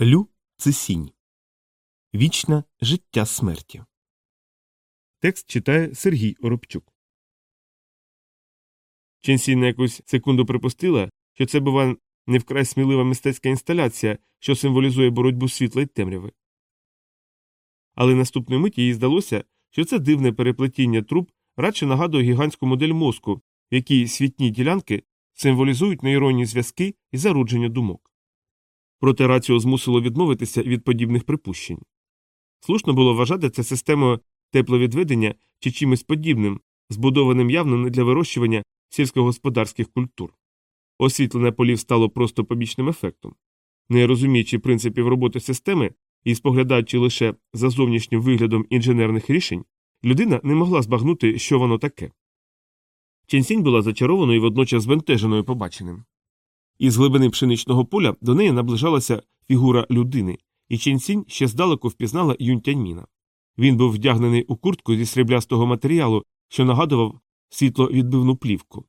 Лю це сінь. Вічне життя смерті. Текст читає Сергій Оробчук. Ченсі на якусь секунду припустила, що це бува не вкрай смілива мистецька інсталяція, що символізує боротьбу світла й темряви. Але наступної миті їй здалося, що це дивне переплетіння труб радше нагадує гігантську модель мозку, в якій світні ділянки символізують нейронні зв'язки і зародження думок. Проте раціо змусило відмовитися від подібних припущень. Слушно було вважати це системою тепловідведення чи чимось подібним, збудованим явно не для вирощування сільськогосподарських культур. Освітлене полів стало просто побічним ефектом. Не розуміючи принципів роботи системи і споглядаючи лише за зовнішнім виглядом інженерних рішень, людина не могла збагнути, що воно таке. Ченсінь була зачарованою і водночас збентеженою побаченим. Із глибини пшеничного поля до неї наближалася фігура людини, і Ченсінь ще здалеку впізнала Юнтяньміна. Він був вдягнений у куртку зі сріблястого матеріалу, що нагадував світловідбивну плівку.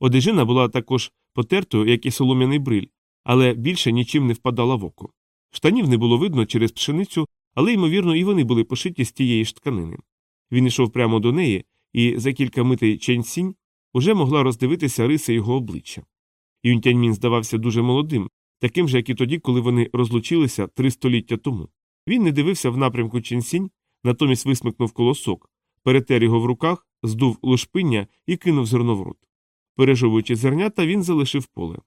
Одежина була також потертою, як і солом'яний бриль, але більше нічим не впадала в око. Штанів не було видно через пшеницю, але, ймовірно, і вони були пошиті з тієї ж тканини. Він йшов прямо до неї, і за кілька митей Ченсінь уже могла роздивитися риси його обличчя. Юнтяньмін здавався дуже молодим, таким же, як і тоді, коли вони розлучилися три століття тому. Він не дивився в напрямку Ченсінь, натомість висмикнув колосок, перетер його в руках, здув лушпиння і кинув зерно в рот. Пережовуючи зернята, він залишив поле.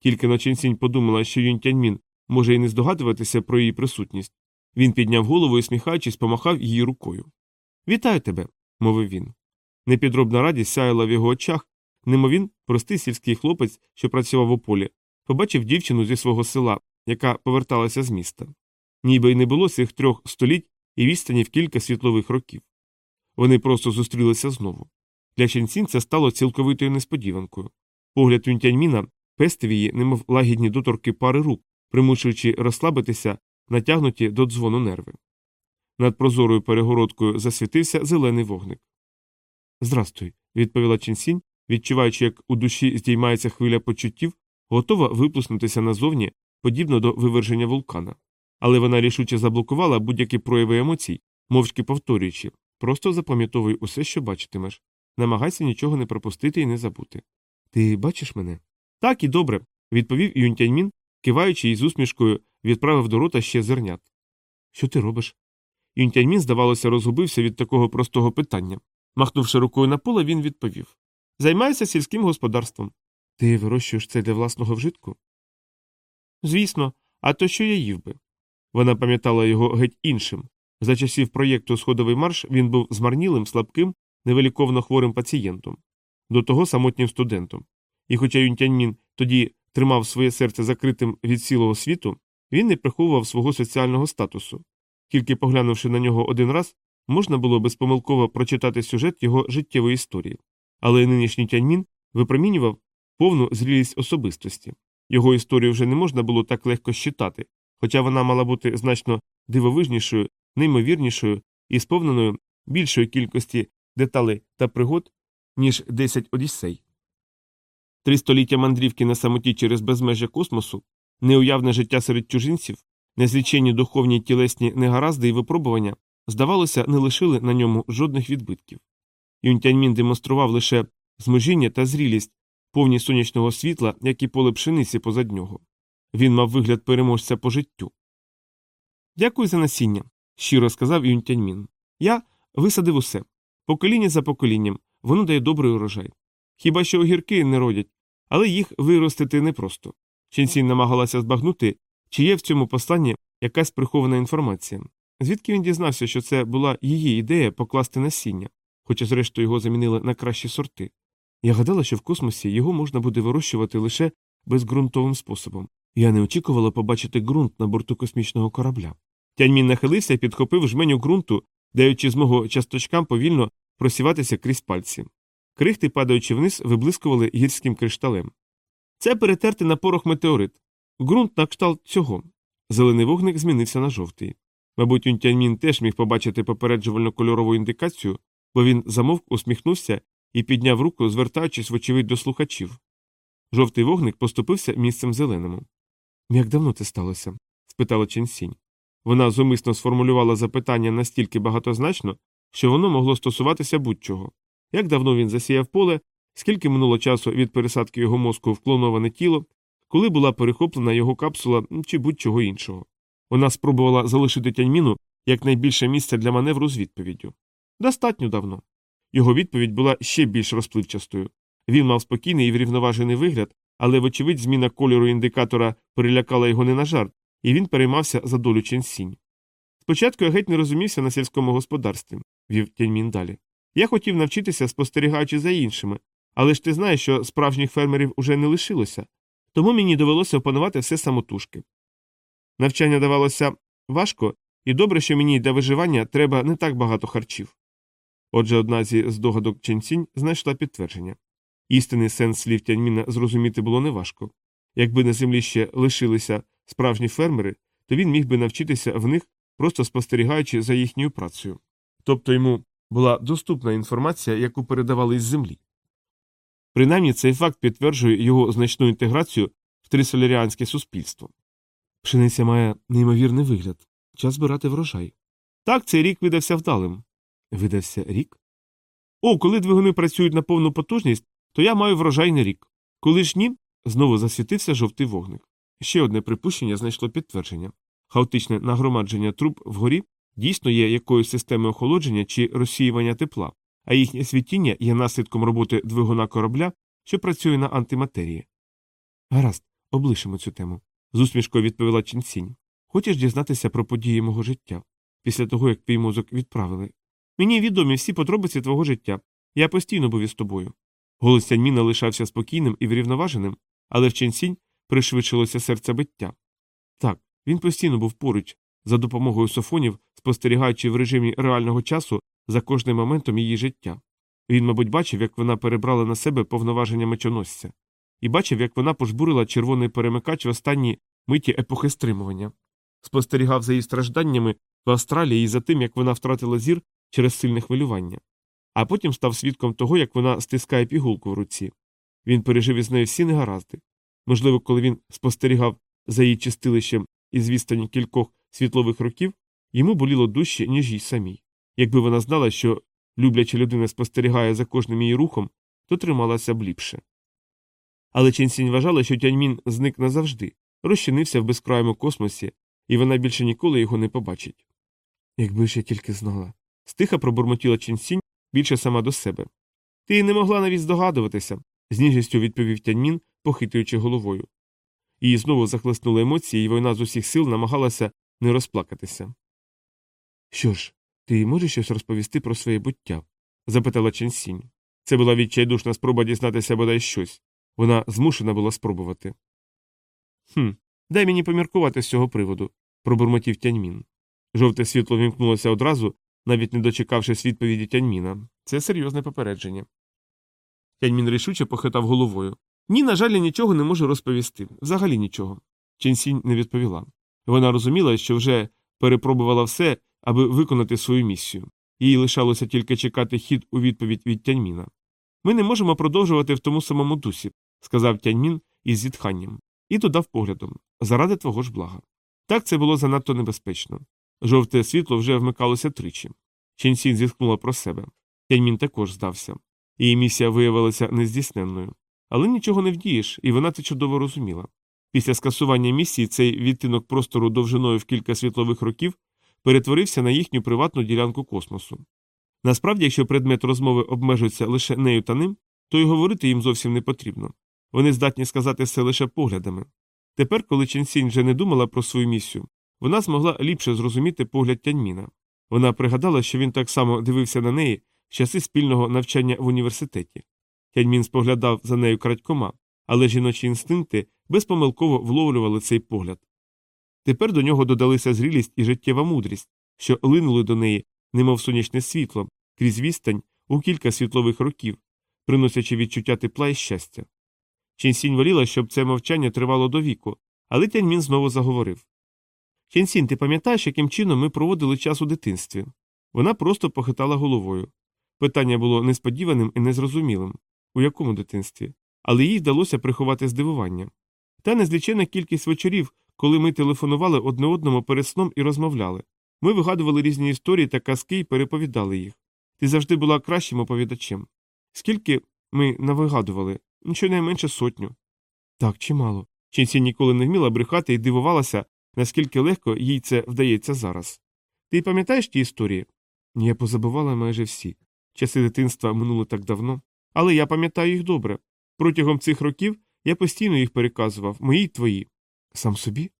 Тільки на Ченсінь подумала, що Юнтяньмін може й не здогадуватися про її присутність. Він підняв голову і, сміхаючись, помахав її рукою. Вітаю тебе, мовив він. Непідробна радість сяяла в його очах, Немо він, простий сільський хлопець, що працював у полі, побачив дівчину зі свого села, яка поверталася з міста. Ніби й не було цих трьох століть і відстані в кілька світлових років. Вони просто зустрілися знову. Для Ченсін це стало цілковитою несподіванкою. Погляд Юнтяньміна пестив її, немов лагідні доторки пари рук, примушуючи розслабитися, натягнуті до дзвону нерви. Над прозорою перегородкою засвітився зелений вогник. Здрастуй, відповіла Ченсінь, відчуваючи, як у душі здіймається хвиля почуттів, готова виплеснутися назовні, подібно до виверження вулкана. Але вона рішуче заблокувала будь-які прояви емоцій, мовчки повторюючи просто запам'ятовуй усе, що бачитимеш. Намагайся нічого не пропустити і не забути. Ти бачиш мене? Так і добре, відповів Юнтяньмін, киваючи і з усмішкою відправив до рота ще зернят. Що ти робиш? Юнтяньмін, здавалося, розгубився від такого простого питання. Махнувши рукою на поле, він відповів Займаюся сільським господарством. Ти вирощуєш це для власного вжитку? Звісно, а то що я їв би. Вона пам'ятала його геть іншим. За часів проєкту Сходовий марш він був змарнілим, слабким, невеликовно хворим пацієнтом, до того самотнім студентом. І хоча Юнтяньмін тоді тримав своє серце закритим від цілого світу, він не приховував свого соціального статусу. Тільки поглянувши на нього один раз, можна було безпомилково прочитати сюжет його життєвої історії. Але нинішній тяньмін випромінював повну зрілість особистості. Його історію вже не можна було так легко щитати, хоча вона мала бути значно дивовижнішою, неймовірнішою і сповненою більшої кількості деталей та пригод, ніж 10 одіссей. Три століття мандрівки на самоті через безмежжя космосу, неуявне життя серед чужинців, незліченні духовні тілесні негаразди і випробування, здавалося, не лишили на ньому жодних відбитків. Юнтяньмін демонстрував лише зможіння та зрілість, повні сонячного світла, як і поле пшениці позад нього. Він мав вигляд переможця по життю. Дякую за насіння, щиро сказав Юнтяньмін. Я висадив усе. Покоління за поколінням, воно дає добрий урожай. Хіба що огірки не родять, але їх виростити непросто. Ченсін намагалася збагнути, чи є в цьому посланні якась прихована інформація. Звідки він дізнався, що це була її ідея покласти насіння, хоча, зрештою, його замінили на кращі сорти. Я гадала, що в космосі його можна буде вирощувати лише безґрунтовим способом. Я не очікувала побачити ґрунт на борту космічного корабля. Тяньмін нахилився і підхопив жменю ґрунту, даючи змогу часточкам повільно просіватися крізь пальці. Крихти, падаючи вниз, виблискували гірським кришталем. Це перетерти на порох метеорит. Ґрунт на кшталт цього. Зелений вогник змінився на жовтий. Мабуть, Юнтяньмін теж міг побачити попереджувальну кольорову індикацію, бо він замовк, усміхнувся і підняв руку, звертаючись, вочевидь, до слухачів. Жовтий вогник поступився місцем зеленому. Як давно це сталося? спитала Ченсінь. Вона зумисно сформулювала запитання настільки багатозначно, що воно могло стосуватися будь-чого. Як давно він засіяв поле, скільки минуло часу від пересадки його мозку в клоноване тіло, коли була перехоплена його капсула чи будь-чого іншого. Вона спробувала залишити тяньміну як найбільше місце для маневру з відповіддю. Достатньо давно. Його відповідь була ще більш розпливчастою. Він мав спокійний і врівноважений вигляд, але, вочевидь, зміна кольору індикатора перелякала його не на жарт, і він переймався за долю Ченсінь. Спочатку я геть не розумівся на сільському господарстві, вів Тяньмін далі. Я хотів навчитися, спостерігаючи за іншими, але ж ти знаєш, що справжніх фермерів уже не лишилося, тому мені довелося опанувати все самотужки. Навчання давалося важко, і добре, що мені для виживання треба не так багато харчів. Отже, одна зі здогадок Ченсінь знайшла підтвердження. Істинний сенс слів Тяньміна зрозуміти було неважко. Якби на землі ще лишилися справжні фермери, то він міг би навчитися в них, просто спостерігаючи за їхньою працею. Тобто йому була доступна інформація, яку передавали із землі. Принаймні цей факт підтверджує його значну інтеграцію в трисоляріанське суспільство. Пшениця має неймовірний вигляд час збирати врожай. Так, цей рік видався вдалим. Видався рік? О, коли двигуни працюють на повну потужність, то я маю врожайний рік. Коли ж ні, знову засвітився жовтий вогник. Ще одне припущення знайшло підтвердження хаотичне нагромадження труб вгорі дійсно є якоюсь системою охолодження чи розсіювання тепла, а їхнє світіння є наслідком роботи двигуна корабля, що працює на антиматерії. Гаразд, облишимо цю тему. з усмішкою відповіла Чінсінь. Хочеш дізнатися про події мого життя після того, як твій мозок відправили? Мені відомі всі подробиці твого життя. Я постійно був із тобою. Голос Тяньміна лишався спокійним і врівноваженим, але в Ченсінь пришвидшилося серцебиття. Так, він постійно був поруч, за допомогою софонів, спостерігаючи в режимі реального часу за кожним моментом її життя. Він, мабуть, бачив, як вона перебрала на себе повноваження мечоносця, і бачив, як вона пожбурила червоний перемикач в останні миті епохи стримування, спостерігав за її стражданнями в Австралії і за тим, як вона втратила зір через сильне хвилювання, а потім став свідком того, як вона стискає пігулку в руці. Він пережив із нею всі негаразди. Можливо, коли він спостерігав за її чистилищем із відстані кількох світлових років, йому боліло дужче, ніж їй самій. Якби вона знала, що любляча людина спостерігає за кожним її рухом, то трималася б ліпше. Але Ченсінь вважала, що Тяньмін зник назавжди, розчинився в безкрайому космосі, і вона більше ніколи його не побачить. Якби ж я тільки знала. Стиха пробурмотіла Ченсінь більше сама до себе. Ти не могла навіть здогадуватися, з ніжністю відповів Тяньмін, похитуючи головою. Її знову захлеснули емоції, і вона з усіх сил намагалася не розплакатися. Що ж, ти можеш щось розповісти про своє буття? запитала Ченсінь. Це була відчайдушна спроба дізнатися бодай щось. Вона змушена була спробувати. Хм, дай мені поміркувати з цього приводу, пробурмотів тяньмін. Жовте світло вімкнулося одразу, навіть не дочекавшись відповіді тяньміна. Це серйозне попередження. Тяньмін рішуче похитав головою. Ні, на жаль, я нічого не можу розповісти. Взагалі нічого. Ченсінь не відповіла. Вона розуміла, що вже перепробувала все, аби виконати свою місію. Їй лишалося тільки чекати хід у відповідь від Тяньміна. Ми не можемо продовжувати в тому самому дусі, сказав Тяньмін із зітханням, і додав поглядом заради твого ж блага. Так це було занадто небезпечно. Жовте світло вже вмикалося тричі. Ченсін зітхнула про себе. Тяньмін також здався. Її місія виявилася нездійсненною. Але нічого не вдієш, і вона це чудово розуміла. Після скасування місії цей відтинок простору довжиною в кілька світлових років перетворився на їхню приватну ділянку космосу. Насправді, якщо предмет розмови обмежується лише нею та ним, то й говорити їм зовсім не потрібно. Вони здатні сказати все лише поглядами. Тепер, коли Ченсінь вже не думала про свою місію, вона змогла ліпше зрозуміти погляд Тяньміна. Вона пригадала, що він так само дивився на неї в часи спільного навчання в університеті. Тяньмін споглядав за нею крадькома, але жіночі інстинкти безпомилково вловлювали цей погляд. Тепер до нього додалися зрілість і життєва мудрість, що линули до неї, немов сонячне світло, крізь відстань у кілька світлових років, приносячи відчуття тепла і щастя. Ченсінь воліла, щоб це мовчання тривало до віку, але Тяньмін знову заговорив. Ченсінь, ти пам'ятаєш, яким чином ми проводили час у дитинстві? Вона просто похитала головою. Питання було несподіваним і незрозумілим у якому дитинстві, але їй вдалося приховати здивування. Та незлічена кількість вечорів, коли ми телефонували одне одному перед сном і розмовляли. Ми вигадували різні історії та казки і переповідали їх. Ти завжди була кращим оповідачем. Скільки ми навигадували? Щонайменше сотню. Так, чимало. Ченсі ніколи не вміла брехати і дивувалася, наскільки легко їй це вдається зараз. Ти пам'ятаєш ті історії? Я позабувала майже всі. Часи дитинства минули так давно, але я пам'ятаю їх добре. Протягом цих років я постійно їх переказував, мої й твої. Сам собі?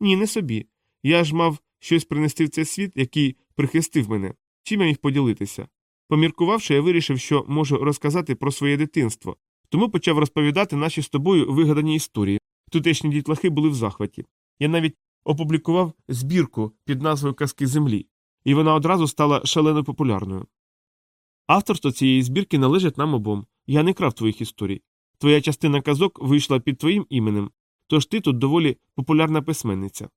Ні, не собі. Я ж мав щось принести в цей світ, який прихистив мене, чим я міг поділитися. Поміркувавши, я вирішив, що можу розказати про своє дитинство, тому почав розповідати наші з тобою вигадані історії. Тутешні дітлахи були в захваті. Я навіть опублікував збірку під назвою Казки землі, і вона одразу стала шалено популярною. Авторство цієї збірки належить нам обом. Я не крав твоїх історій. Твоя частина казок вийшла під твоїм іменем, тож ти тут доволі популярна письменниця.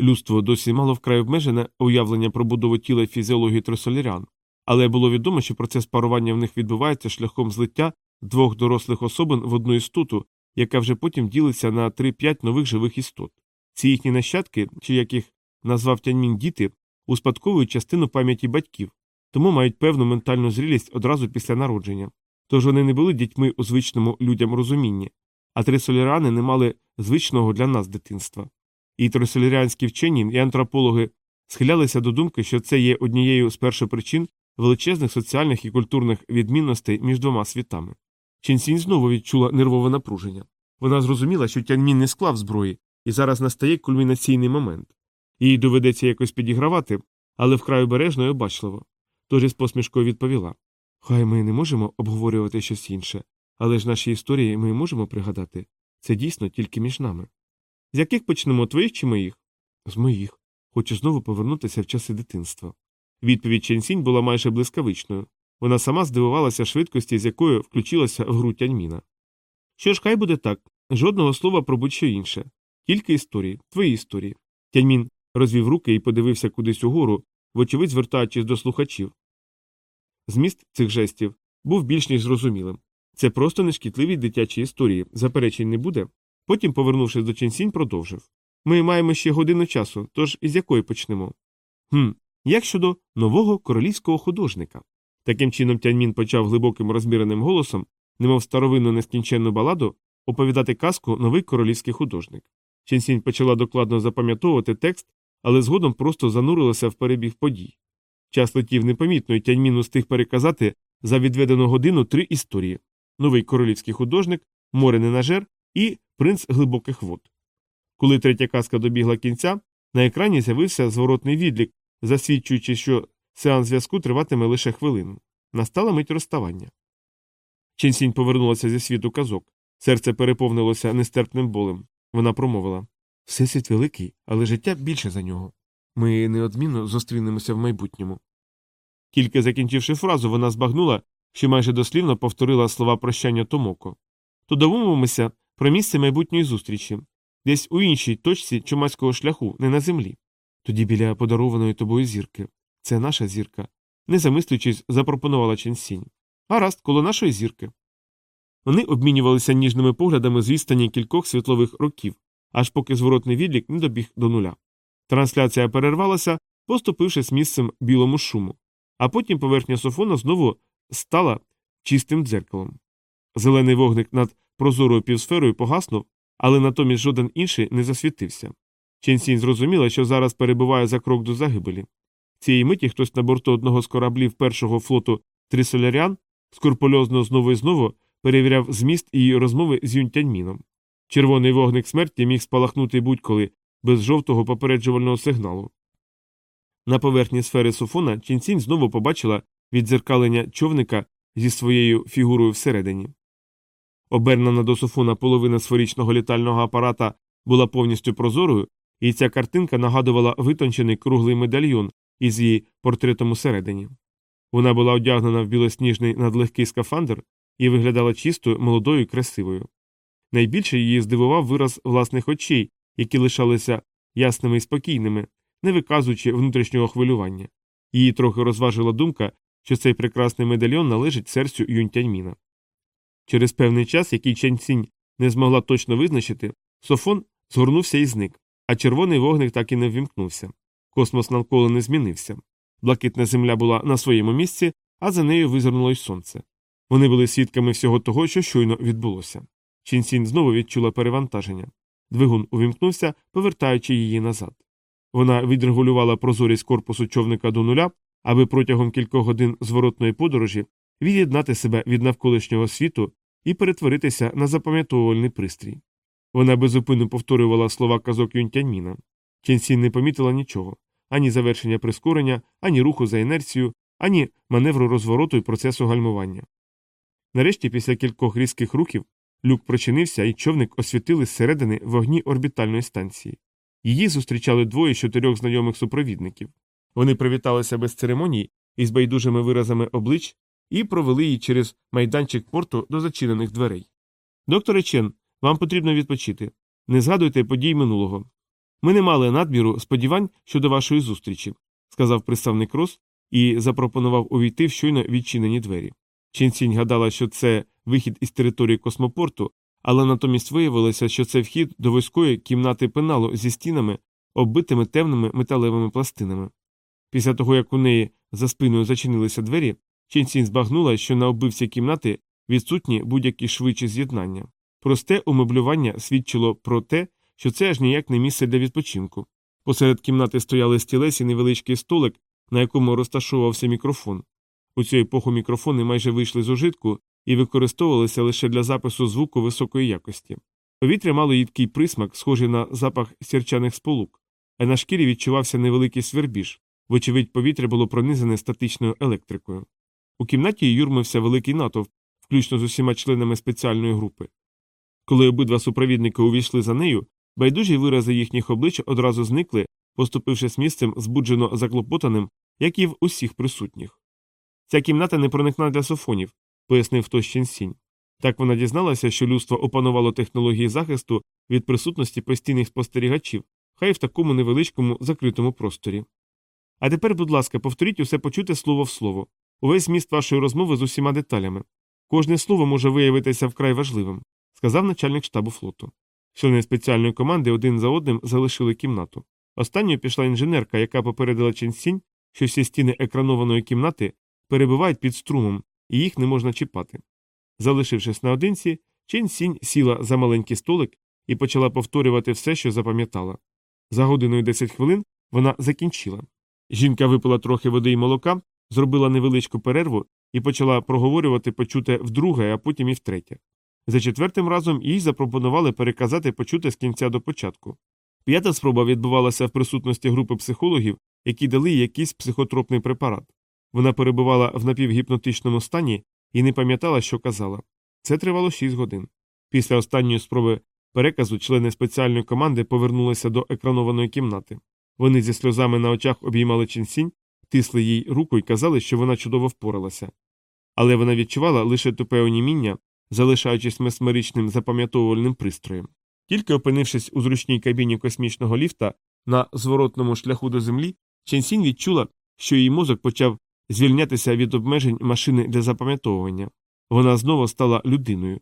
Людство досі мало вкрай обмежене уявлення про будову тіла і фізіологію трисолірян, але було відомо, що процес парування в них відбувається шляхом злиття двох дорослих особин в одну істоту, яка вже потім ділиться на 3-5 нових живих істот. Ці їхні нащадки, чи як їх назвав тяньмін діти, успадковують частину пам'яті батьків, тому мають певну ментальну зрілість одразу після народження. Тож вони не були дітьми у звичному людям розумінні, а трисолірани не мали звичного для нас дитинства. І трисолірянські вчені і антропологи схилялися до думки, що це є однією з першопричин величезних соціальних і культурних відмінностей між двома світами. Ченсінь знову відчула нервове напруження. Вона зрозуміла, що Тяньмін не склав зброї, і зараз настає кульмінаційний момент. Їй доведеться якось підігравати, але вкрай обережно і обачливо. Тож із посмішкою відповіла Хай ми не можемо обговорювати щось інше, але ж наші історії ми можемо пригадати це дійсно тільки між нами. З яких почнемо твоїх чи моїх? З моїх. Хочу знову повернутися в часи дитинства. Відповідь Ченсінь була майже блискавичною. Вона сама здивувалася швидкості, з якою включилася в гру тяньміна. Що ж, хай буде так жодного слова про будь-що інше, тільки історії, твої історії. Тяньмін розвів руки і подивився кудись угору, вочевидь звертаючись до слухачів. Зміст цих жестів був більш ніж зрозумілим. Це просто нешкідливі дитячі історії, заперечень не буде. Потім, повернувшись до Ченсінь, продовжив Ми маємо ще годину часу, тож із якої почнемо? Хм, як щодо нового королівського художника. Таким чином Тяньмін почав глибоким розміреним голосом, немов старовинну нескінченну баладу, оповідати казку новий королівський художник. Ченсінь почала докладно запам'ятовувати текст, але згодом просто занурилася в перебіг подій. Час летів непомітно, і Тяньмін устиг переказати за відведену годину три історії новий королівський художник, море ненажер і принц глибоких вод. Коли третя казка добігла кінця, на екрані з'явився зворотний відлік, засвідчуючи, що сеанс зв'язку триватиме лише хвилину. Настала мить розставання. Ченсінь повернулася зі світу казок. Серце переповнилося нестерпним болем. Вона промовила Всесвіт великий, але життя більше за нього. Ми неодмінно зустрінемося в майбутньому. Тільки закінчивши фразу, вона збагнула, що майже дослівно повторила слова прощання Томоко. То домовимося про місце майбутньої зустрічі, десь у іншій точці чумацького шляху, не на землі. Тоді біля подарованої тобою зірки. Це наша зірка. Не замислюючись, запропонувала Ченсінь. Гаразд, коло нашої зірки. Вони обмінювалися ніжними поглядами з відстані кількох світлових років, аж поки зворотний відлік не добіг до нуля. Трансляція перервалася, поступившись місцем білому шуму, а потім поверхня софона знову стала чистим дзеркалом. Зелений вогник над прозорою півсферою погаснув, але натомість жоден інший не засвітився. Ченсінь зрозуміла, що зараз перебуває за крок до загибелі. Цієї миті хтось на борту одного з кораблів першого флоту Трисолярян скурпульозно знову і знову перевіряв зміст її розмови з Юнтяньміном. Червоний вогник смерті міг спалахнути будь-коли без жовтого попереджувального сигналу. На поверхні сфери Софона Чінцінь знову побачила віддзеркалення човника зі своєю фігурою всередині. Обернена до Софона половина сферичного літального апарата була повністю прозорою, і ця картинка нагадувала витончений круглий медальйон із її портретом усередині. Вона була одягнена в білосніжний надлегкий скафандр і виглядала чистою, молодою і красивою. Найбільше її здивував вираз власних очей, які лишалися ясними і спокійними, не виказуючи внутрішнього хвилювання. Її трохи розважила думка, що цей прекрасний медальйон належить серцю Юнтяньміна. Через певний час, який Ченцінь не змогла точно визначити, Софон згорнувся і зник, а червоний вогник так і не ввімкнувся. Космос навколо не змінився. Блакитна земля була на своєму місці, а за нею визирнуло й сонце. Вони були свідками всього того, що щойно відбулося. Чінсінь знову відчула перевантаження. Двигун увімкнувся, повертаючи її назад. Вона відрегулювала прозорість корпусу човника до нуля, аби протягом кількох годин зворотної подорожі від'єднати себе від навколишнього світу і перетворитися на запам'ятовувальний пристрій. Вона безупинно повторювала слова казок Юнтяньміна. Ченсін не помітила нічого ані завершення прискорення, ані руху за інерцію, ані маневру розвороту і процесу гальмування. Нарешті, після кількох різких рухів, люк прочинився, і човник освітили зсередини вогні орбітальної станції. Її зустрічали двоє з чотирьох знайомих супровідників. Вони привіталися без церемоній із байдужими виразами облич і провели її через майданчик порту до зачинених дверей. Докторе Чен, вам потрібно відпочити. Не згадуйте подій минулого. Ми не мали надміру сподівань щодо вашої зустрічі, сказав представник Рос і запропонував увійти в щойно відчинені двері. Ченсінь гадала, що це вихід із території космопорту, але натомість виявилося, що це вхід до вузької кімнати пеналу зі стінами, оббитими темними металевими пластинами. Після того, як у неї за спиною зачинилися двері, Ченсінь збагнула, що на оббивці кімнати відсутні будь-які швидші з'єднання. Просте умеблювання свідчило про те, що це аж ніяк не місце для відпочинку. Посеред кімнати стояли стілець і невеличкий столик, на якому розташовувався мікрофон. У цю епоху мікрофони майже вийшли з ужитку і використовувалися лише для запису звуку високої якості. Повітря мало їдкий присмак, схожий на запах сірчаних сполук, а на шкірі відчувався невеликий свербіж, вочевидь, повітря було пронизане статичною електрикою. У кімнаті юрмився великий натовп, включно з усіма членами спеціальної групи. Коли обидва супровідники увійшли за нею, байдужі вирази їхніх облич одразу зникли, поступившись місцем збуджено заклопотаним, як і в усіх присутніх. Ця кімната не проникна для софонів, пояснив хтось Ченсінь. Так вона дізналася, що людство опанувало технології захисту від присутності постійних спостерігачів, хай в такому невеличкому закритому просторі. А тепер, будь ласка, повторіть усе почуте слово в слово, увесь зміст вашої розмови з усіма деталями. Кожне слово може виявитися вкрай важливим, сказав начальник штабу флоту. Члени спеціальної команди один за одним залишили кімнату. Останньою пішла інженерка, яка попередила Ченсінь, що всі стіни екранованої кімнати перебувають під струмом, і їх не можна чіпати. Залишившись наодинці, Чен Сінь сіла за маленький столик і почала повторювати все, що запам'ятала. За годиною 10 хвилин вона закінчила. Жінка випила трохи води й молока, зробила невеличку перерву і почала проговорювати почуте вдруге, а потім і втретє. За четвертим разом їй запропонували переказати почуте з кінця до початку. П'ята спроба відбувалася в присутності групи психологів, які дали якийсь психотропний препарат. Вона перебувала в напівгіпнотичному стані і не пам'ятала, що казала. Це тривало 6 годин. Після останньої спроби переказу члени спеціальної команди повернулися до екранованої кімнати. Вони зі сльозами на очах обіймали Ченсінь, тисли їй руку і казали, що вона чудово впоралася. Але вона відчувала лише тупе оніміння, залишаючись месмеричним запам'ятовувальним пристроєм. Тільки опинившись у зручній кабіні космічного ліфта на зворотному шляху до землі, Ченсінь відчула, що її мозок почав звільнятися від обмежень машини для запам'ятовування. Вона знову стала людиною.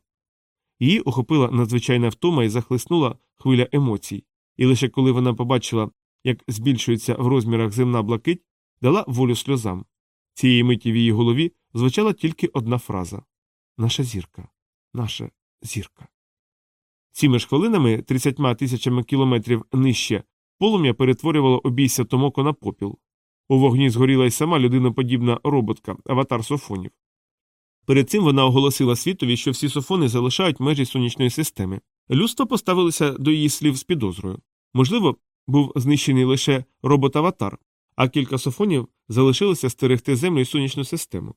Її охопила надзвичайна втома і захлиснула хвиля емоцій, і лише коли вона побачила, як збільшується в розмірах земна блакить, дала волю сльозам. Цієї миті в її голові звучала тільки одна фраза Наша зірка, наша зірка. Цими ж хвилинами, 30 тисячами кілометрів нижче, полум'я перетворювало обійся Томоко на попіл. У вогні згоріла й сама людиноподібна роботка, аватар софонів. Перед цим вона оголосила світові, що всі софони залишають межі сонячної системи. Людство поставилося до її слів з підозрою. Можливо, був знищений лише робот-аватар, а кілька софонів залишилися стерегти землю і сонячну систему.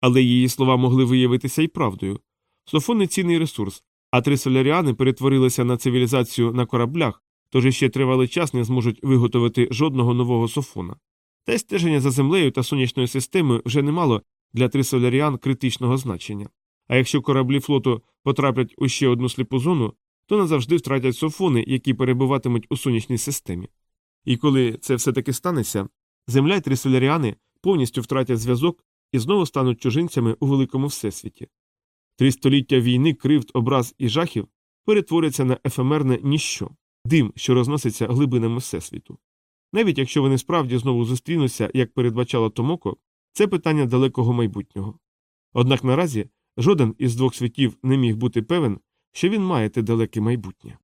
Але її слова могли виявитися й правдою. Софони цінний ресурс, а три соляріани перетворилися на цивілізацію на кораблях, тож ще тривалий час не зможуть виготовити жодного нового софона. Та й стеження за землею та сонячною системою вже не мало для трисоляріан критичного значення. А якщо кораблі флоту потраплять у ще одну сліпу зону, то назавжди втратять софони, які перебуватимуть у сонячній системі. І коли це все таки станеться, земля й трисоляріани повністю втратять зв'язок і знову стануть чужинцями у великому всесвіті. Три століття війни, кривд, образ і жахів перетворяться на ефемерне ніщо. дим, що розноситься глибинами всесвіту. Навіть якщо вони справді знову зустрінуться, як передбачала Томоко, це питання далекого майбутнього. Однак наразі жоден із двох світів не міг бути певен, що він має те далеке майбутнє.